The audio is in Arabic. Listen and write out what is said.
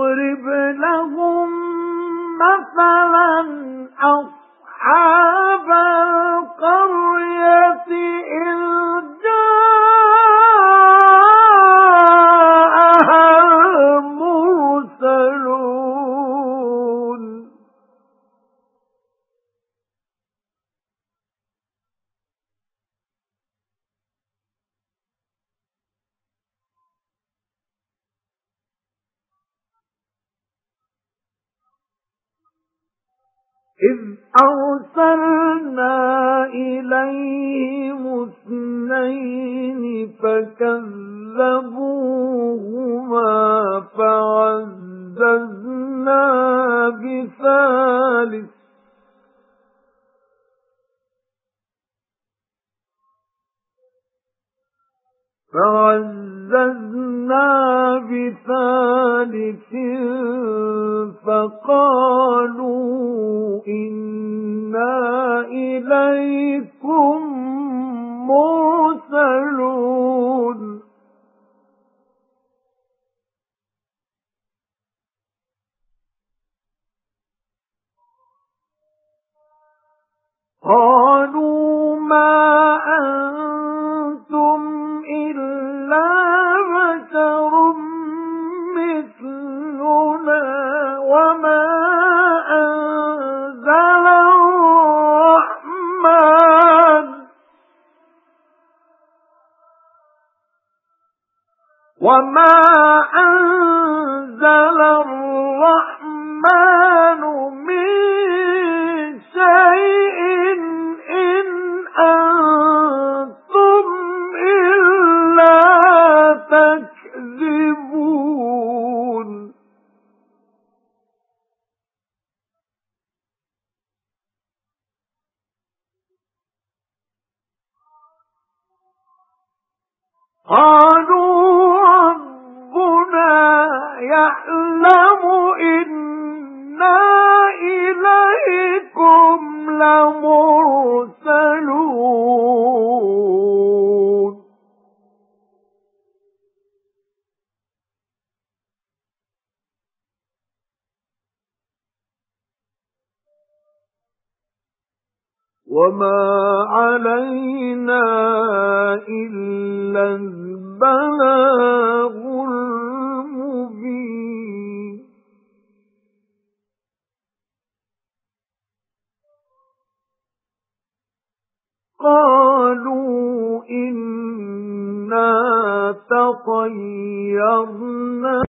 واضرب لهم مثلا إذ أرسلنا إليهم اثنين فكذبوهما فعززنا بثالث. فعززنا بثالث فقالوا إليكم مرسلون. قالوا ما أنتم وما أنزل الرحمن من شيء إن أنتم إلا تكذبون قالوا يعلم إنا إليكم لمرسلون. وما علينا إلا قالوا إنا تطيرنا